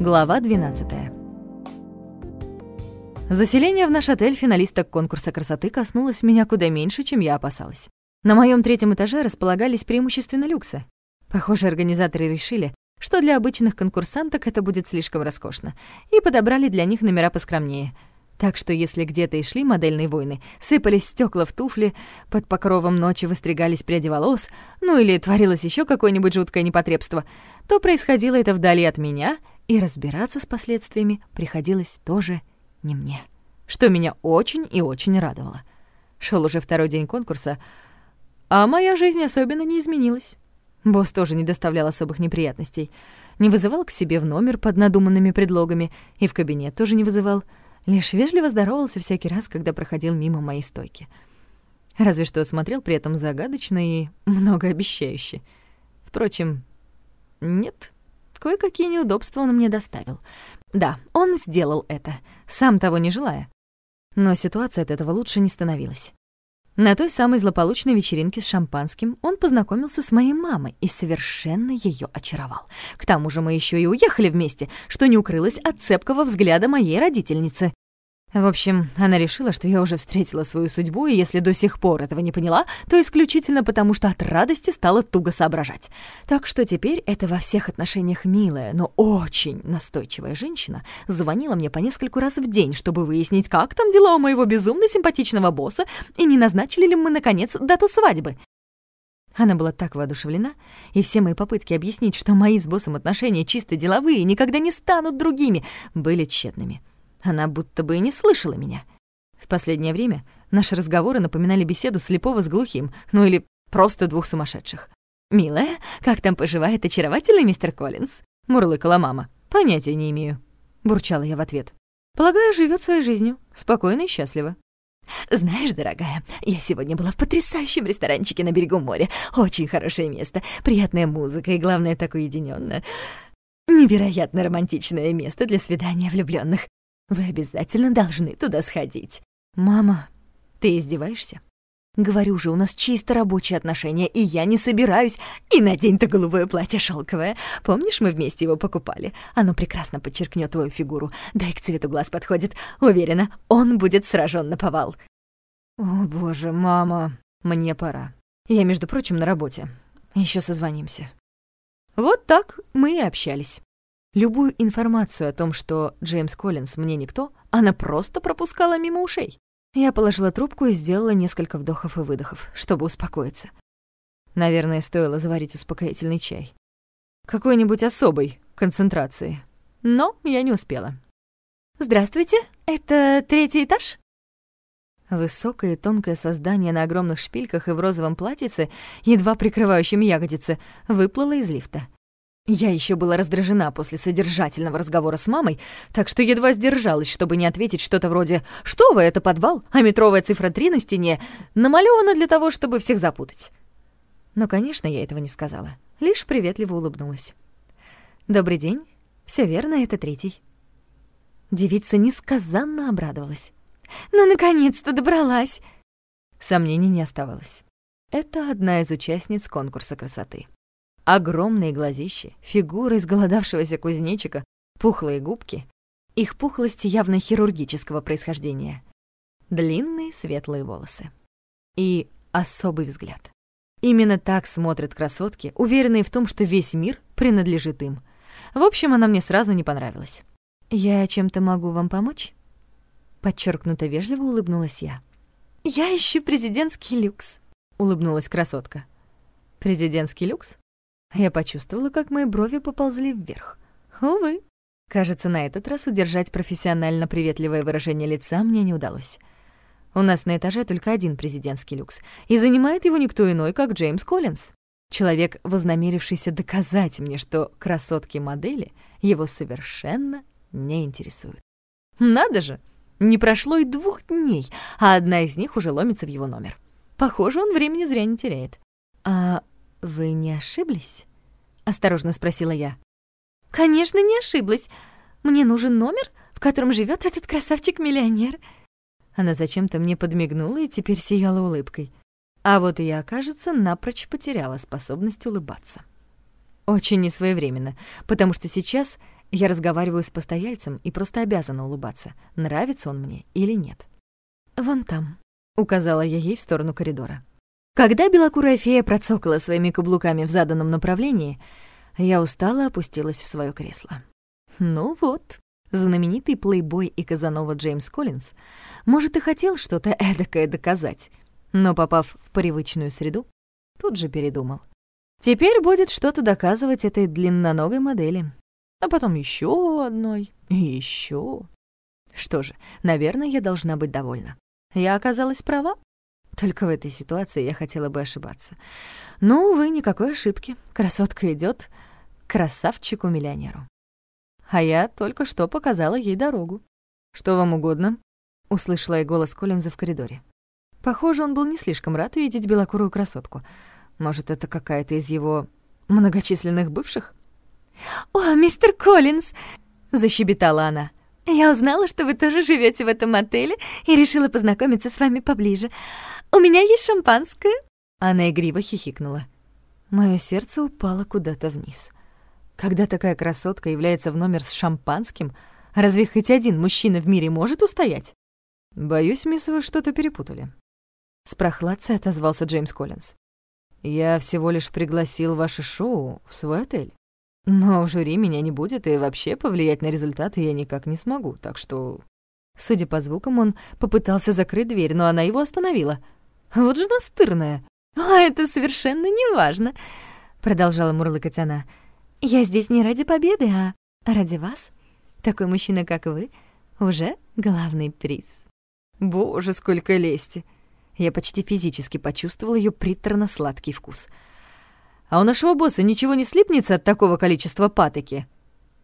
Глава 12. Заселение в наш отель финалисток конкурса красоты коснулось меня куда меньше, чем я опасалась. На моем третьем этаже располагались преимущественно люксы. Похоже, организаторы решили, что для обычных конкурсанток это будет слишком роскошно, и подобрали для них номера поскромнее. Так что если где-то и шли модельные войны, сыпались стекла в туфли, под покровом ночи выстригались пряди волос, ну или творилось еще какое-нибудь жуткое непотребство, то происходило это вдали от меня — и разбираться с последствиями приходилось тоже не мне, что меня очень и очень радовало. Шел уже второй день конкурса, а моя жизнь особенно не изменилась. Босс тоже не доставлял особых неприятностей. Не вызывал к себе в номер под надуманными предлогами и в кабинет тоже не вызывал. Лишь вежливо здоровался всякий раз, когда проходил мимо моей стойки. Разве что смотрел при этом загадочно и многообещающе. Впрочем, нет, Кое-какие неудобства он мне доставил. Да, он сделал это, сам того не желая. Но ситуация от этого лучше не становилась. На той самой злополучной вечеринке с шампанским он познакомился с моей мамой и совершенно ее очаровал. К тому же мы еще и уехали вместе, что не укрылось от цепкого взгляда моей родительницы. В общем, она решила, что я уже встретила свою судьбу, и если до сих пор этого не поняла, то исключительно потому, что от радости стала туго соображать. Так что теперь эта во всех отношениях милая, но очень настойчивая женщина звонила мне по нескольку раз в день, чтобы выяснить, как там дела у моего безумно симпатичного босса, и не назначили ли мы, наконец, дату свадьбы. Она была так воодушевлена, и все мои попытки объяснить, что мои с боссом отношения чисто деловые и никогда не станут другими, были тщетными. Она будто бы и не слышала меня. В последнее время наши разговоры напоминали беседу слепого с глухим, ну или просто двух сумасшедших. «Милая, как там поживает очаровательный мистер Коллинз?» — мурлыкала мама. «Понятия не имею», — бурчала я в ответ. «Полагаю, живет своей жизнью, спокойно и счастливо». «Знаешь, дорогая, я сегодня была в потрясающем ресторанчике на берегу моря. Очень хорошее место, приятная музыка и, главное, так уединённо. Невероятно романтичное место для свидания влюблённых. Вы обязательно должны туда сходить. Мама, ты издеваешься? Говорю же, у нас чисто рабочие отношения, и я не собираюсь. И надень-то голубое платье шелковое. Помнишь, мы вместе его покупали? Оно прекрасно подчеркнет твою фигуру. Да и к цвету глаз подходит. Уверена, он будет сражен на повал. О, боже, мама, мне пора. Я, между прочим, на работе. Еще созвонимся. Вот так мы и общались. Любую информацию о том, что Джеймс Коллинз мне никто, она просто пропускала мимо ушей. Я положила трубку и сделала несколько вдохов и выдохов, чтобы успокоиться. Наверное, стоило заварить успокоительный чай. Какой-нибудь особой концентрации. Но я не успела. «Здравствуйте, это третий этаж?» Высокое тонкое создание на огромных шпильках и в розовом платьице, едва прикрывающем ягодицы, выплыло из лифта. Я еще была раздражена после содержательного разговора с мамой, так что едва сдержалась, чтобы не ответить что-то вроде «Что вы, это подвал, а метровая цифра 3 на стене намалёвана для того, чтобы всех запутать». Но, конечно, я этого не сказала, лишь приветливо улыбнулась. «Добрый день. Все верно, это третий». Девица несказанно обрадовалась. «Ну, наконец-то добралась!» Сомнений не оставалось. Это одна из участниц конкурса красоты. Огромные глазищи, фигура изголодавшегося кузнечика, пухлые губки. Их пухлость явно хирургического происхождения. Длинные светлые волосы. И особый взгляд. Именно так смотрят красотки, уверенные в том, что весь мир принадлежит им. В общем, она мне сразу не понравилась. «Я чем-то могу вам помочь?» Подчеркнуто вежливо улыбнулась я. «Я ищу президентский люкс», — улыбнулась красотка. «Президентский люкс?» Я почувствовала, как мои брови поползли вверх. Увы, кажется, на этот раз удержать профессионально приветливое выражение лица мне не удалось. У нас на этаже только один президентский люкс, и занимает его никто иной, как Джеймс Коллинз. Человек, вознамерившийся доказать мне, что красотки-модели его совершенно не интересуют. Надо же! Не прошло и двух дней, а одна из них уже ломится в его номер. Похоже, он времени зря не теряет. А «Вы не ошиблись?» — осторожно спросила я. «Конечно, не ошиблась. Мне нужен номер, в котором живет этот красавчик-миллионер». Она зачем-то мне подмигнула и теперь сияла улыбкой. А вот я, кажется, напрочь потеряла способность улыбаться. очень несвоевременно, потому что сейчас я разговариваю с постояльцем и просто обязана улыбаться, нравится он мне или нет. «Вон там», — указала я ей в сторону коридора. Когда белокурая фея процокала своими каблуками в заданном направлении, я устало опустилась в свое кресло. Ну вот, знаменитый плейбой и казанова Джеймс Коллинз, может, и хотел что-то эдакое доказать, но, попав в привычную среду, тут же передумал. Теперь будет что-то доказывать этой длинноногой модели, а потом еще одной и еще. Что же, наверное, я должна быть довольна. Я оказалась права. Только в этой ситуации я хотела бы ошибаться. Но, увы, никакой ошибки. Красотка идет красавчику-миллионеру. А я только что показала ей дорогу. «Что вам угодно?» — услышала я голос Коллинза в коридоре. Похоже, он был не слишком рад видеть белокурую красотку. Может, это какая-то из его многочисленных бывших? «О, мистер Коллинз!» — защебетала она. «Я узнала, что вы тоже живете в этом отеле и решила познакомиться с вами поближе. У меня есть шампанское». Она игриво хихикнула. Моё сердце упало куда-то вниз. Когда такая красотка является в номер с шампанским, разве хоть один мужчина в мире может устоять? Боюсь, мисс, вы что-то перепутали. С прохладцей отозвался Джеймс Коллинз. Я всего лишь пригласил ваше шоу в свой отель. Но в жюри меня не будет, и вообще повлиять на результаты я никак не смогу, так что... Судя по звукам, он попытался закрыть дверь, но она его остановила. Вот же настырная. «А это совершенно не важно», — продолжала мурлыкать она. «Я здесь не ради победы, а ради вас. Такой мужчина, как вы, уже главный приз». Боже, сколько лести! Я почти физически почувствовал ее приторно-сладкий вкус — а у нашего босса ничего не слипнется от такого количества патоки?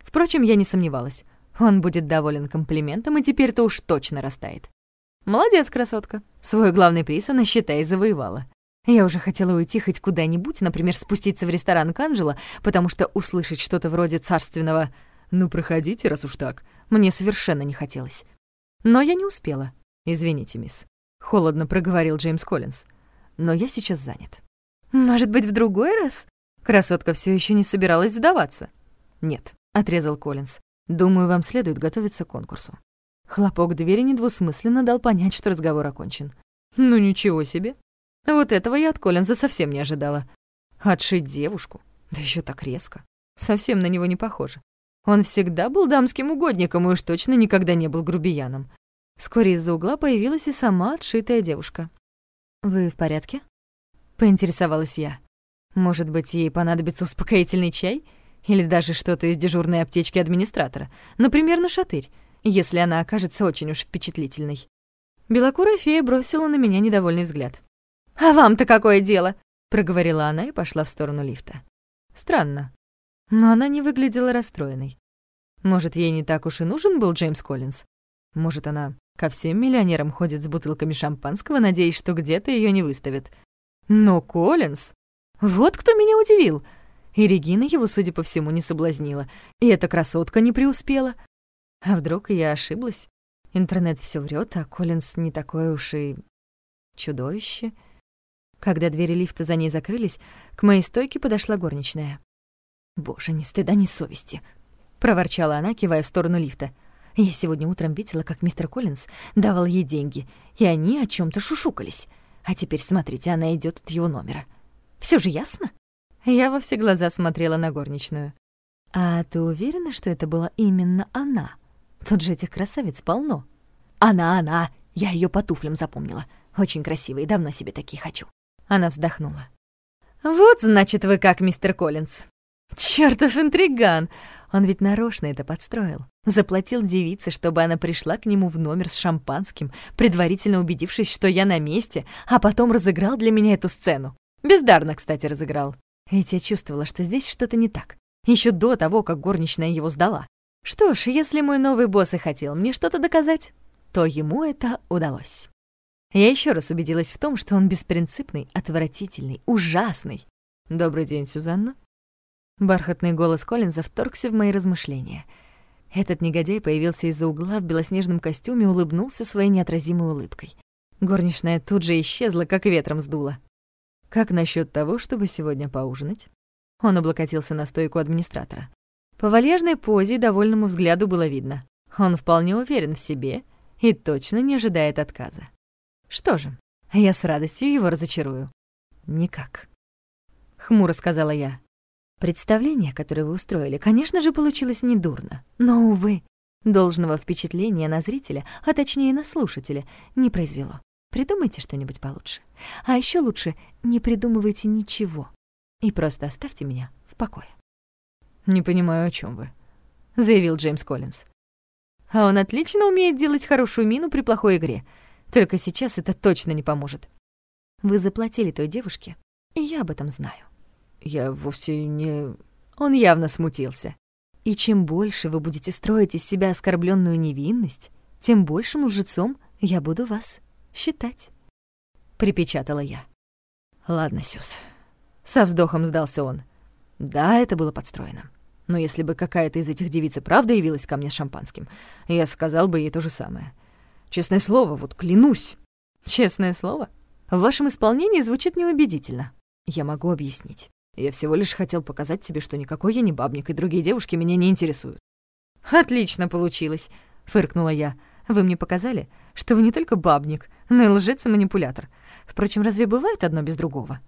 Впрочем, я не сомневалась. Он будет доволен комплиментом и теперь-то уж точно растает. Молодец, красотка. Свой главный приз она, считай, завоевала. Я уже хотела уйти хоть куда-нибудь, например, спуститься в ресторан к Анджело, потому что услышать что-то вроде царственного «Ну, проходите, раз уж так», мне совершенно не хотелось. Но я не успела. «Извините, мисс», — холодно проговорил Джеймс Коллинз. «Но я сейчас занят». «Может быть, в другой раз?» Красотка все еще не собиралась сдаваться. «Нет», — отрезал Коллинз. «Думаю, вам следует готовиться к конкурсу». Хлопок двери недвусмысленно дал понять, что разговор окончен. «Ну ничего себе! Вот этого я от Коллинза совсем не ожидала. Отшить девушку? Да еще так резко. Совсем на него не похоже. Он всегда был дамским угодником и уж точно никогда не был грубияном. Вскоре из-за угла появилась и сама отшитая девушка. «Вы в порядке?» — поинтересовалась я. «Может быть, ей понадобится успокоительный чай? Или даже что-то из дежурной аптечки администратора? Например, на шатырь, если она окажется очень уж впечатлительной». Белокурая фея бросила на меня недовольный взгляд. «А вам-то какое дело?» — проговорила она и пошла в сторону лифта. Странно, но она не выглядела расстроенной. Может, ей не так уж и нужен был Джеймс Коллинз? Может, она ко всем миллионерам ходит с бутылками шампанского, надеясь, что где-то ее не выставят. Но Коллинз... Вот кто меня удивил. И Регина его, судя по всему, не соблазнила. И эта красотка не преуспела. А вдруг я ошиблась? Интернет все врет, а Коллинз не такое уж и... чудовище. Когда двери лифта за ней закрылись, к моей стойке подошла горничная. «Боже, ни стыда, ни совести!» — проворчала она, кивая в сторону лифта. «Я сегодня утром видела, как мистер Коллинз давал ей деньги, и они о чем то шушукались. А теперь смотрите, она идет от его номера. Все же ясно?» Я во все глаза смотрела на горничную. «А ты уверена, что это была именно она? Тут же этих красавиц полно». «Она, она! Я ее по туфлям запомнила. Очень красивые, давно себе такие хочу». Она вздохнула. «Вот, значит, вы как, мистер Коллинз. Чёртов интриган! Он ведь нарочно это подстроил. Заплатил девице, чтобы она пришла к нему в номер с шампанским, предварительно убедившись, что я на месте, а потом разыграл для меня эту сцену. Бездарно, кстати, разыграл. Ведь я чувствовала, что здесь что-то не так. Еще до того, как горничная его сдала. Что ж, если мой новый босс и хотел мне что-то доказать, то ему это удалось. Я еще раз убедилась в том, что он беспринципный, отвратительный, ужасный. «Добрый день, Сюзанна». Бархатный голос Коллинза вторгся в мои размышления. Этот негодяй появился из-за угла в белоснежном костюме улыбнулся своей неотразимой улыбкой. Горничная тут же исчезла, как ветром сдуло. «Как насчет того, чтобы сегодня поужинать?» Он облокотился на стойку администратора. По вальяжной позе и довольному взгляду было видно. Он вполне уверен в себе и точно не ожидает отказа. Что же, я с радостью его разочарую. Никак. Хмуро сказала я. Представление, которое вы устроили, конечно же, получилось недурно. Но, увы, должного впечатления на зрителя, а точнее на слушателя, не произвело. Придумайте что-нибудь получше. А еще лучше не придумывайте ничего. И просто оставьте меня в покое. «Не понимаю, о чем вы», — заявил Джеймс Коллинз. «А он отлично умеет делать хорошую мину при плохой игре. Только сейчас это точно не поможет. Вы заплатили той девушке, и я об этом знаю». «Я вовсе не...» Он явно смутился. «И чем больше вы будете строить из себя оскорбленную невинность, тем большим лжецом я буду вас считать», — припечатала я. «Ладно, Сюз». Со вздохом сдался он. Да, это было подстроено. Но если бы какая-то из этих девиц и правда явилась ко мне с шампанским, я сказал бы ей то же самое. Честное слово, вот клянусь. Честное слово? В вашем исполнении звучит неубедительно. Я могу объяснить. Я всего лишь хотел показать тебе, что никакой я не бабник, и другие девушки меня не интересуют. «Отлично получилось», — фыркнула я. «Вы мне показали, что вы не только бабник, но и лжец и манипулятор. Впрочем, разве бывает одно без другого?»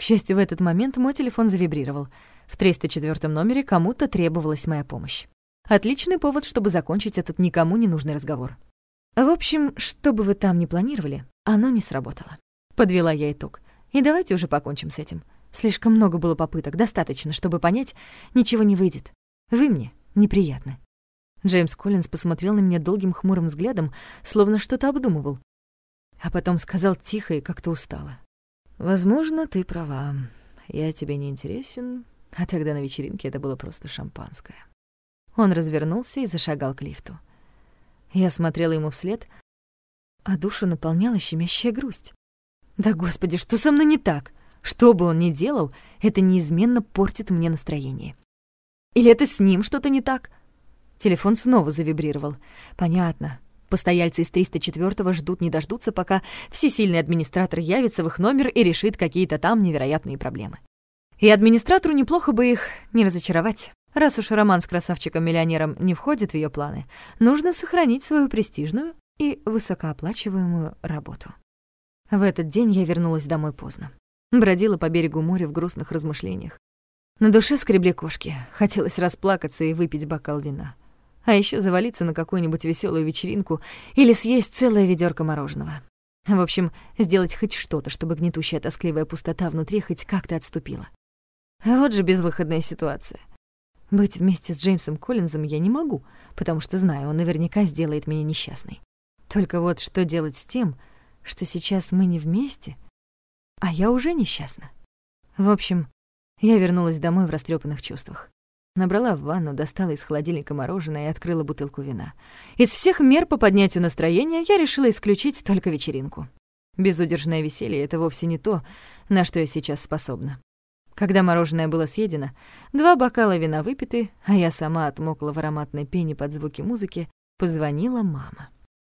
К счастью, в этот момент мой телефон завибрировал. В 304 номере кому-то требовалась моя помощь. Отличный повод, чтобы закончить этот никому не нужный разговор. В общем, что бы вы там ни планировали, оно не сработало. Подвела я итог. И давайте уже покончим с этим. Слишком много было попыток, достаточно, чтобы понять, ничего не выйдет. Вы мне неприятны. Джеймс Коллинз посмотрел на меня долгим хмурым взглядом, словно что-то обдумывал. А потом сказал тихо и как-то устало. «Возможно, ты права. Я тебе не интересен, а тогда на вечеринке это было просто шампанское». Он развернулся и зашагал к лифту. Я смотрела ему вслед, а душу наполняла щемящая грусть. «Да, Господи, что со мной не так? Что бы он ни делал, это неизменно портит мне настроение. Или это с ним что-то не так?» Телефон снова завибрировал. «Понятно. Постояльцы из 304-го ждут не дождутся, пока всесильный администратор явится в их номер и решит какие-то там невероятные проблемы. И администратору неплохо бы их не разочаровать. Раз уж роман с красавчиком-миллионером не входит в ее планы, нужно сохранить свою престижную и высокооплачиваемую работу. В этот день я вернулась домой поздно. Бродила по берегу моря в грустных размышлениях. На душе скребли кошки, хотелось расплакаться и выпить бокал вина а еще завалиться на какую-нибудь веселую вечеринку или съесть целое ведерко мороженого. В общем, сделать хоть что-то, чтобы гнетущая тоскливая пустота внутри хоть как-то отступила. Вот же безвыходная ситуация. Быть вместе с Джеймсом Коллинзом я не могу, потому что знаю, он наверняка сделает меня несчастной. Только вот что делать с тем, что сейчас мы не вместе, а я уже несчастна. В общем, я вернулась домой в растрепанных чувствах. Набрала в ванну, достала из холодильника мороженое и открыла бутылку вина. Из всех мер по поднятию настроения я решила исключить только вечеринку. Безудержное веселье — это вовсе не то, на что я сейчас способна. Когда мороженое было съедено, два бокала вина выпиты, а я сама отмокла в ароматной пене под звуки музыки, позвонила мама.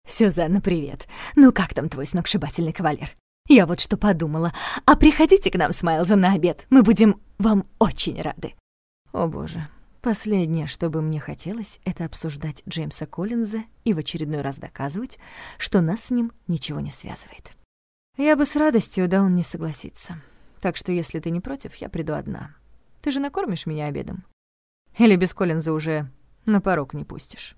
«Сюзанна, привет. Ну как там твой сногсшибательный кавалер? Я вот что подумала. А приходите к нам с Майлзом на обед. Мы будем вам очень рады». О боже. Последнее, что бы мне хотелось, это обсуждать Джеймса Коллинза и в очередной раз доказывать, что нас с ним ничего не связывает. Я бы с радостью, да он не согласится. Так что, если ты не против, я приду одна. Ты же накормишь меня обедом? Или без Коллинза уже на порог не пустишь?